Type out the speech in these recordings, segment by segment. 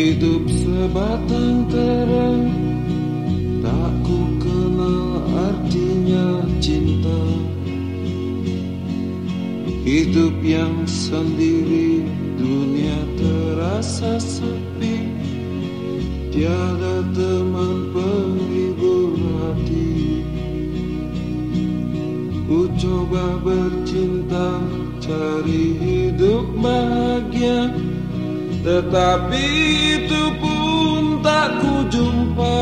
Hidup sebatang terang Tak ku kenal artinya cinta. Hidup yang sendiri Dunia terasa sepi. Tiada teman penghibur hati. Ku coba bercinta Cari hidup tetapi itu pun tak ku jumpa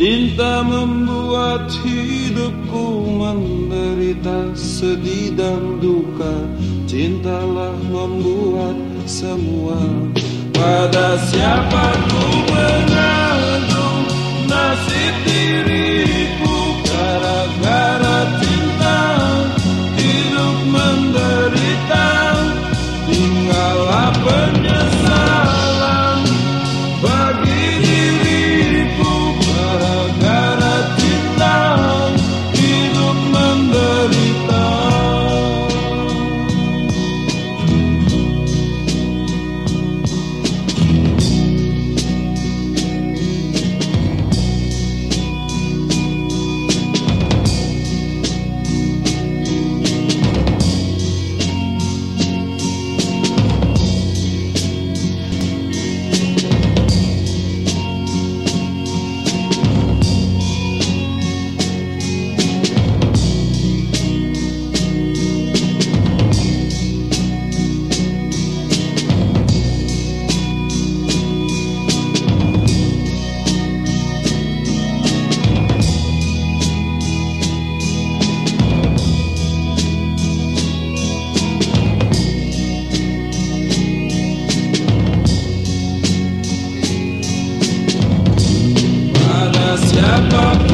Cinta membuat hidupku menderita sedih dan duka. Cintalah membuat semua. Pada siapa pun York.